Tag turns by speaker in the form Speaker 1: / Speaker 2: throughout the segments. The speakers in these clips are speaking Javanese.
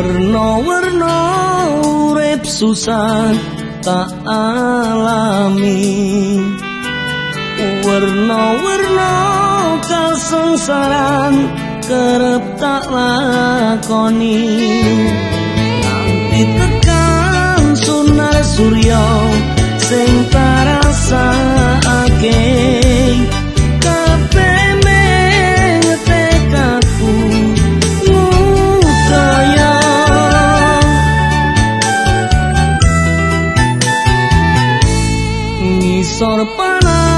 Speaker 1: Werna-werna urip susah tak alami. Werna-werna kasengsaran kerep tak lakoni. Nanti tekan sunar surya sing sorpana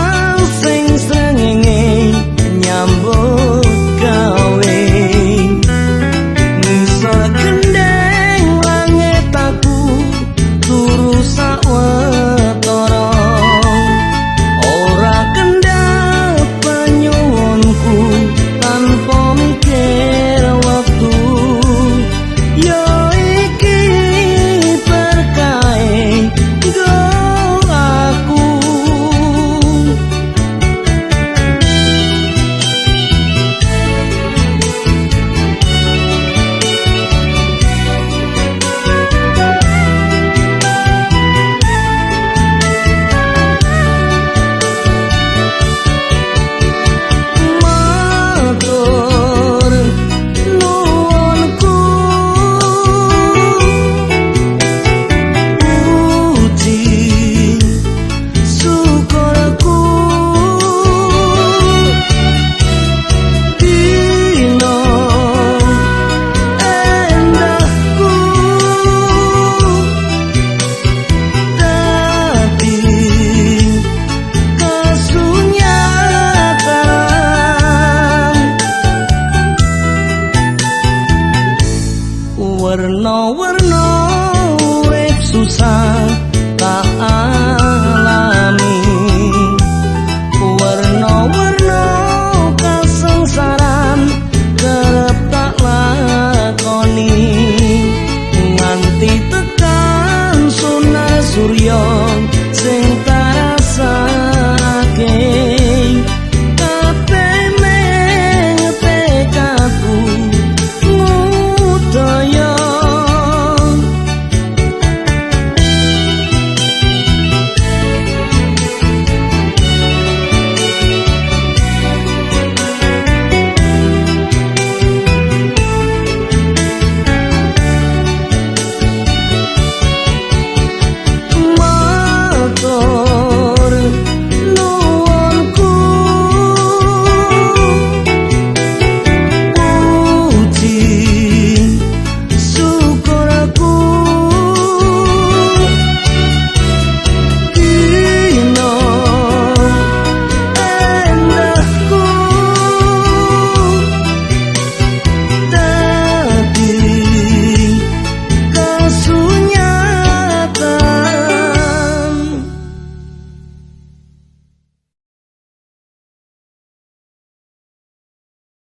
Speaker 1: werno urip susah tak alami. Werno werno kesengsaraan kerep tak lakoni. Nganti tekan sunah surya sing tak Oh